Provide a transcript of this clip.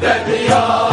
that we are.